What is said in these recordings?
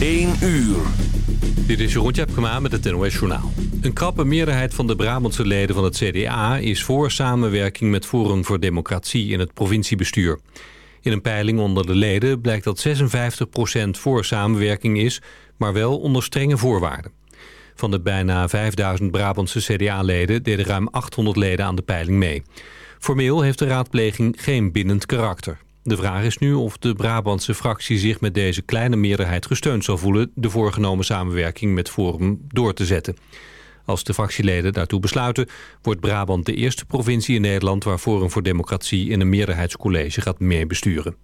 1 uur. Dit is Jeroen Tjepkema met het NOS Journaal. Een krappe meerderheid van de Brabantse leden van het CDA... is voor samenwerking met Forum voor Democratie in het provinciebestuur. In een peiling onder de leden blijkt dat 56% voor samenwerking is... maar wel onder strenge voorwaarden. Van de bijna 5000 Brabantse CDA-leden... deden ruim 800 leden aan de peiling mee. Formeel heeft de raadpleging geen bindend karakter. De vraag is nu of de Brabantse fractie zich met deze kleine meerderheid gesteund zal voelen... de voorgenomen samenwerking met Forum door te zetten. Als de fractieleden daartoe besluiten... wordt Brabant de eerste provincie in Nederland... waar Forum voor Democratie in een meerderheidscollege gaat meebesturen.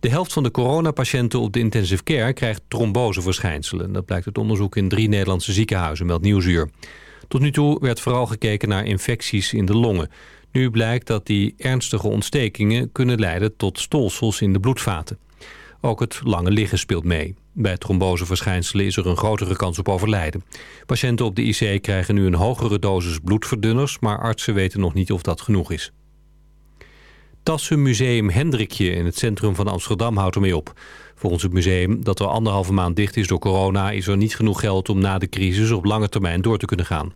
De helft van de coronapatiënten op de intensive care krijgt tromboseverschijnselen. Dat blijkt uit onderzoek in drie Nederlandse ziekenhuizen, meldt Nieuwsuur. Tot nu toe werd vooral gekeken naar infecties in de longen. Nu blijkt dat die ernstige ontstekingen kunnen leiden tot stolsels in de bloedvaten. Ook het lange liggen speelt mee. Bij tromboseverschijnselen is er een grotere kans op overlijden. Patiënten op de IC krijgen nu een hogere dosis bloedverdunners... maar artsen weten nog niet of dat genoeg is. Tassenmuseum Hendrikje in het centrum van Amsterdam houdt ermee op. Volgens het museum, dat al anderhalve maand dicht is door corona... is er niet genoeg geld om na de crisis op lange termijn door te kunnen gaan.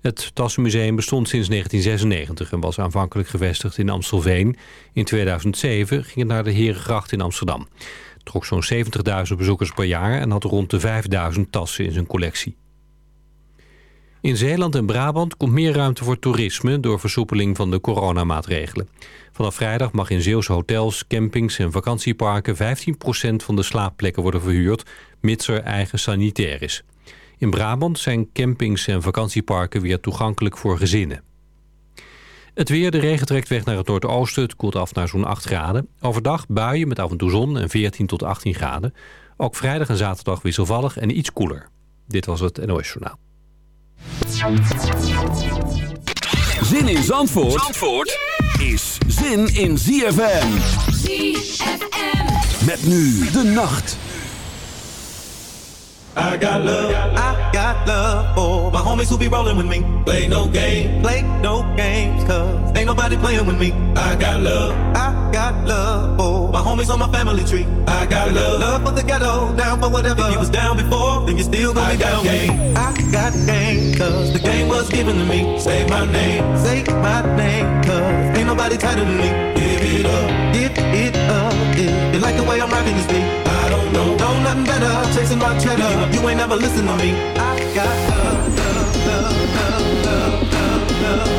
Het Tassenmuseum bestond sinds 1996 en was aanvankelijk gevestigd in Amstelveen. In 2007 ging het naar de Herengracht in Amsterdam. Het trok zo'n 70.000 bezoekers per jaar en had rond de 5.000 tassen in zijn collectie. In Zeeland en Brabant komt meer ruimte voor toerisme door versoepeling van de coronamaatregelen. Vanaf vrijdag mag in Zeeuwse hotels, campings en vakantieparken 15% van de slaapplekken worden verhuurd, mits er eigen sanitair is. In Brabant zijn campings en vakantieparken weer toegankelijk voor gezinnen. Het weer, de regen trekt weg naar het noordoosten. Het koelt af naar zo'n 8 graden. Overdag buien met af en toe zon en 14 tot 18 graden. Ook vrijdag en zaterdag wisselvallig en iets koeler. Dit was het NOS Journaal. Zin in Zandvoort, Zandvoort is zin in ZFM. ZFM. Met nu de nacht. I got love, I got love for my homies who be rolling with me. Play no game, play no games, cause ain't nobody playing with me. I got love, I got love for my homies on my family tree. I got love, love for the ghetto, down for whatever. If you was down before, then you still gonna I be down game. with me. I got game, cause the game was given to me. Say my name, say my name, cause ain't nobody tighter than me. Give it up, give it up, if you like the way I'm rapping this beat. Know, know nothing better, chasing my cheddar. You ain't never listen to me. I got love, love, love, love, love, love, love,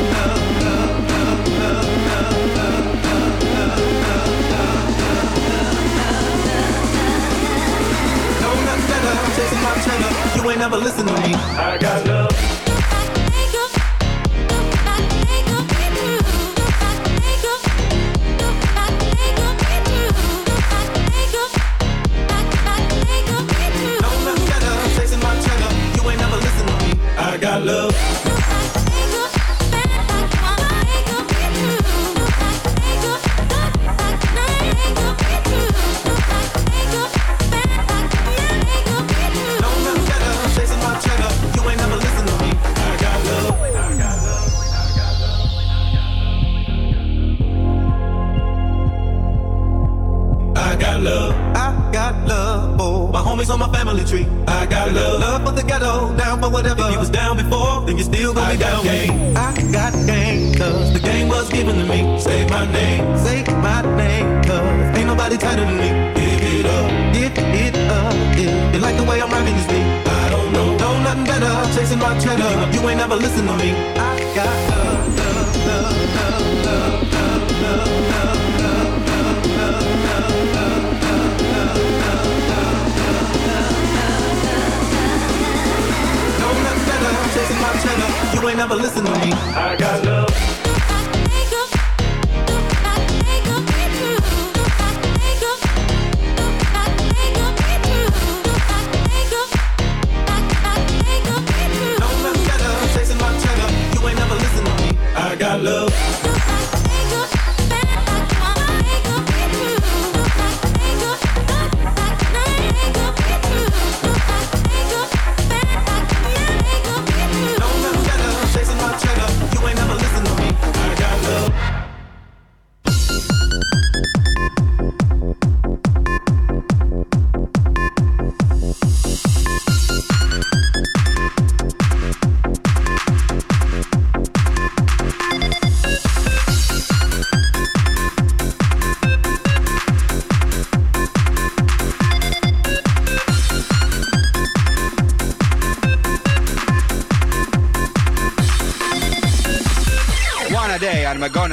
love, love, Know nothing better, chasing my cheddar. You ain't never listen to me. I got love. Love. Homies on my family tree. I got love. Love for the ghetto, down for whatever. If you was down before, then you still gonna be down game. I got game, cause the game was given to me. Say my name, say my name, cause ain't nobody tighter than me. Give it up, give it up. If you like the way I'm rocking this beat, I don't know, know nothing better. Chasing my cheddar, you ain't never listen to me. I got love, love, love, love, love, love, love, chasing my. You ain't never listen to me. I got love.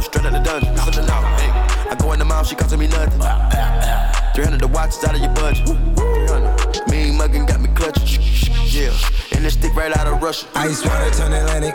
Straight out the dungeon. Hey. I go in the mouth, she costing me nothing. 300 the watch is out of your budget. 300. Mean muggin' got me clutching. Yeah, and this stick right out of Russia. Ice water turn Atlantic.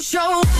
Show.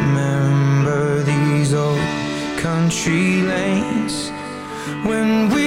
tree lanes. When we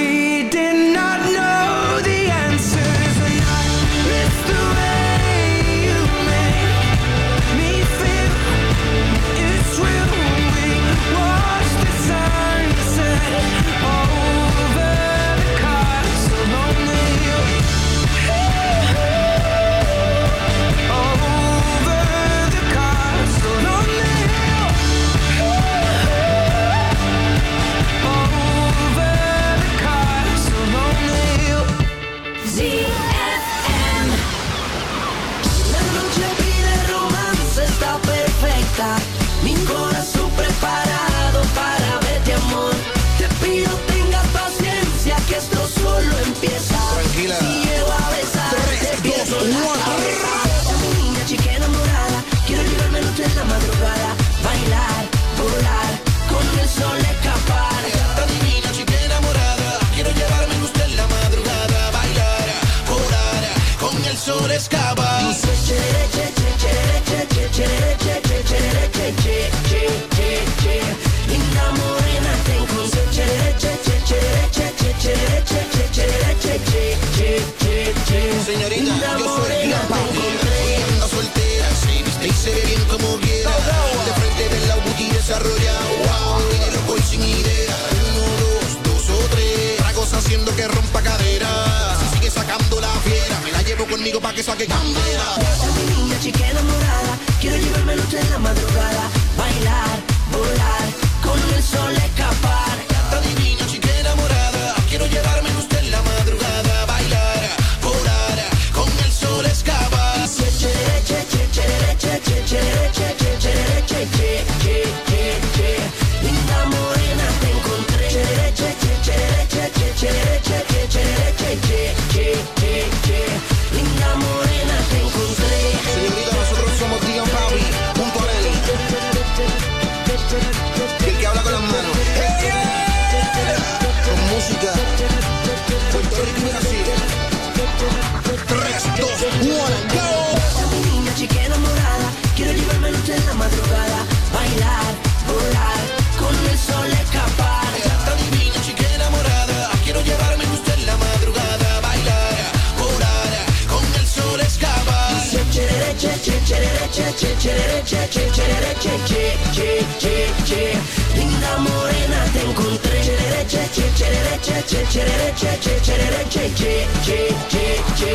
como quiera. De frente ven la booty desarrollado. Wow, tiene loco y sin idea. Uno, dos, dos o tres. Tragos haciendo que rompa cadera. Si sigue sacando la fiera, me la llevo conmigo pa' que saque candela. mi niña, chica enamorada. Quiero llevármelo en la madrugada. Bailar che, che, che, che, che, che, che, che, che, che, che,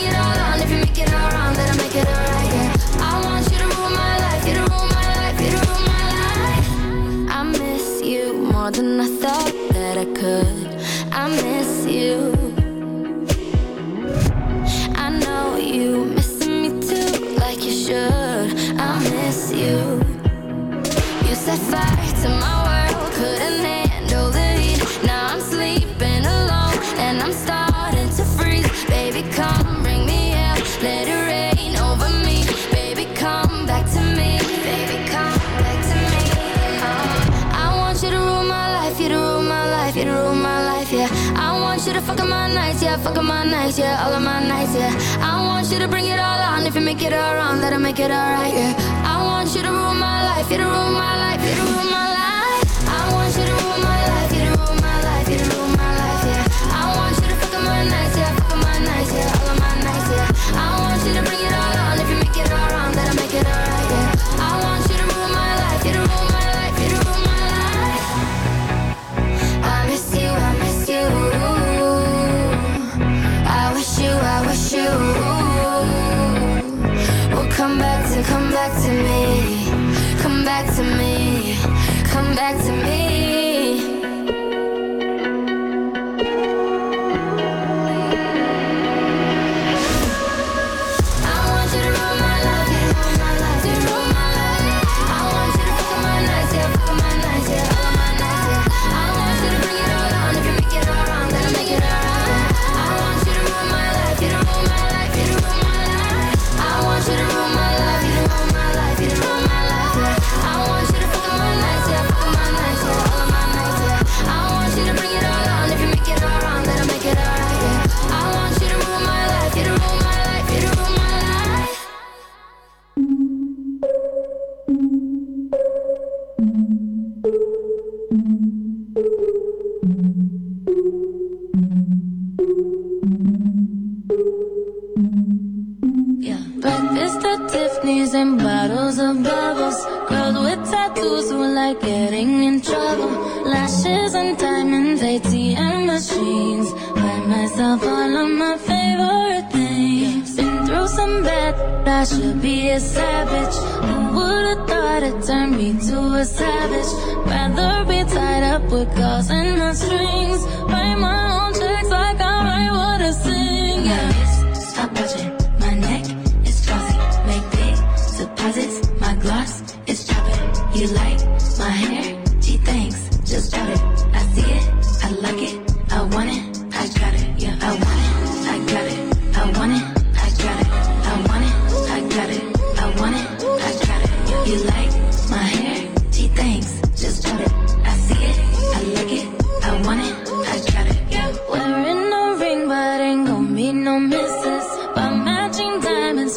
set fire to my world, couldn't handle the heat. Now I'm sleeping alone and I'm starting to freeze. Baby, come bring me out, let it rain over me. Baby, come back to me. Baby, come back to me. Oh. I want you to rule my life, you to rule my life, you to rule my life, yeah. I want you to fuck up my nights, yeah, fuck up my nights, yeah, all of my nights, yeah. I want you to bring it all on, if you make it all wrong, that'll make it alright, yeah. I want you to rule my it ruined my life. It ruined my life. back to me.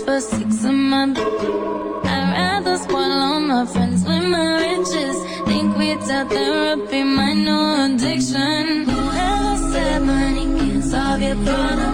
for six a month. I'd rather swallow my friends with my riches. Think without therapy, my new addiction. Whoever said money can't solve your problems?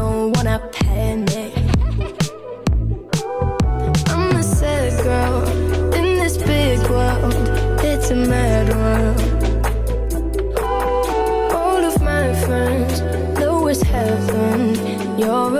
don't wanna panic. I'm a sad girl in this big world. It's a mad world. All of my friends know it's heaven. You're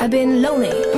I've been lonely.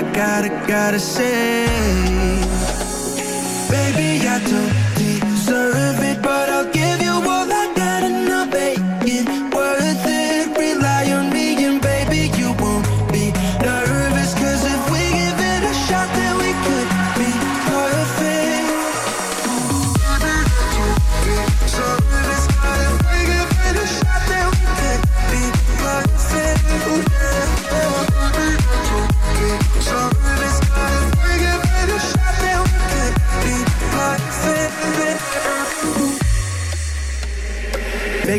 I gotta, gotta say. Baby, I do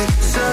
Sir. so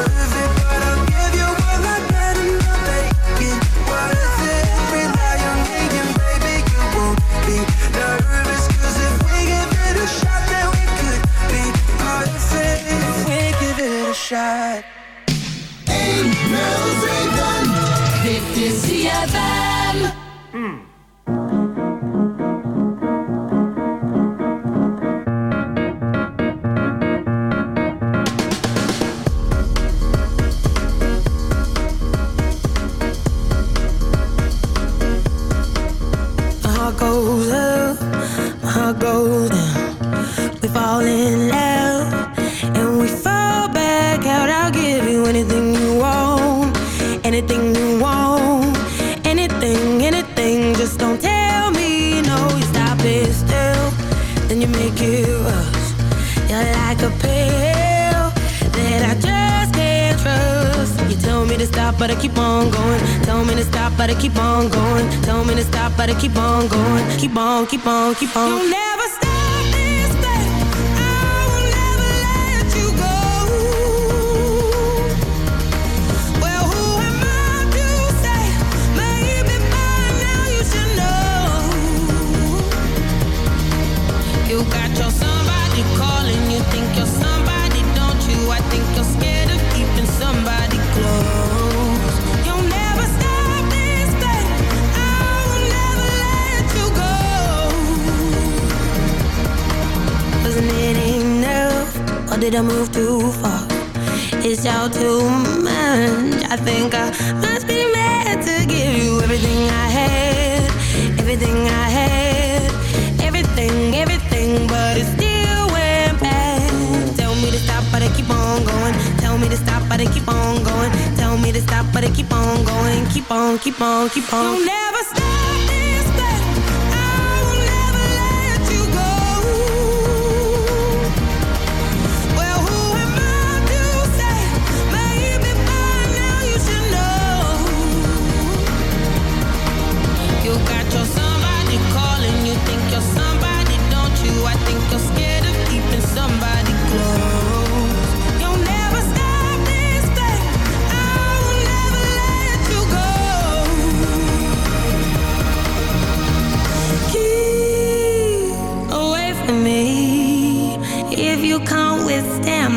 but it keep on going. Tell me to stop, but it keep on going. Keep on, keep on, keep on. You never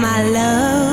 my love.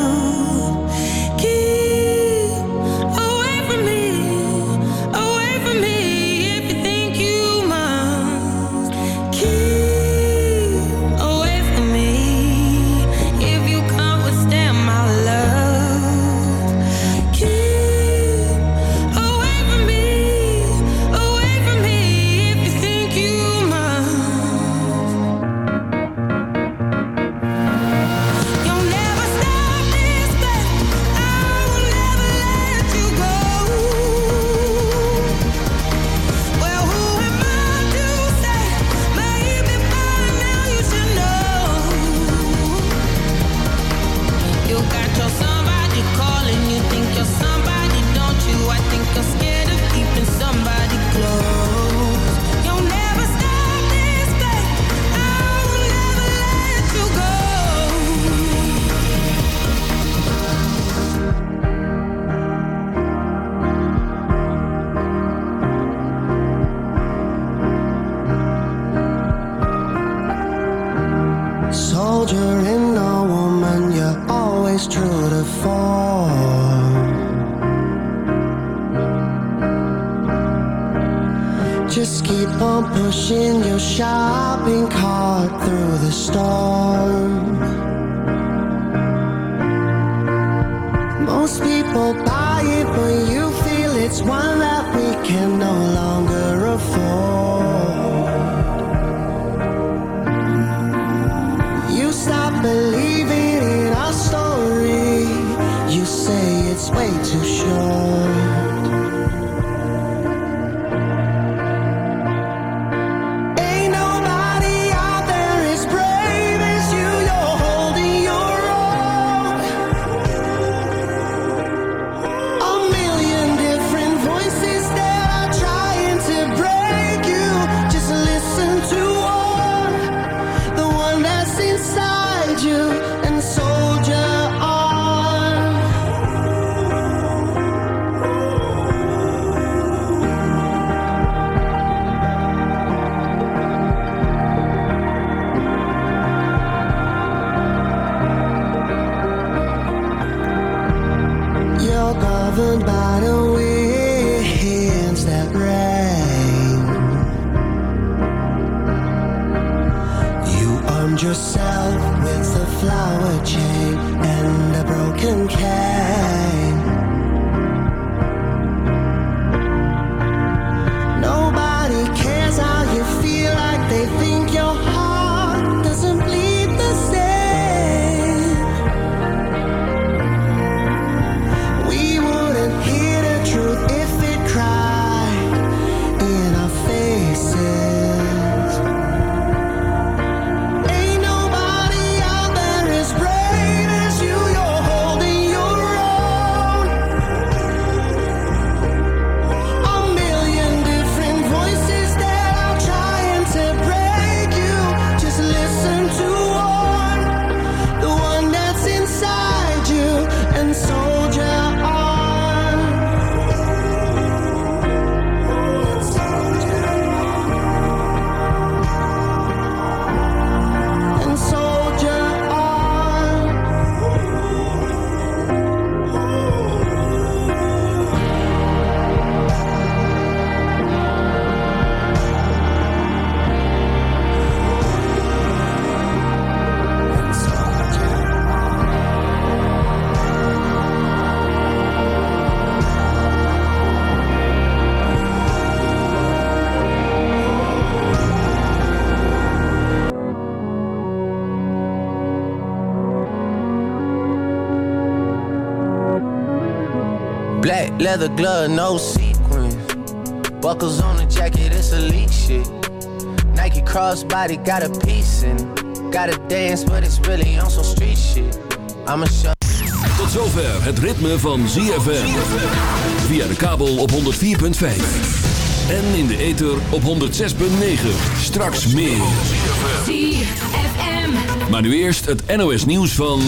Leather glove, no sequins. Buckles on the jacket, it's elite shit. Nike crossbody got a piece in. Gotta dance, but it's really on some street shit. I'ma show. Tot zover het ritme van ZFM. Via de kabel op 104.5. En in de ether op 106.9. Straks meer. ZFM. Maar nu eerst het NOS nieuws van...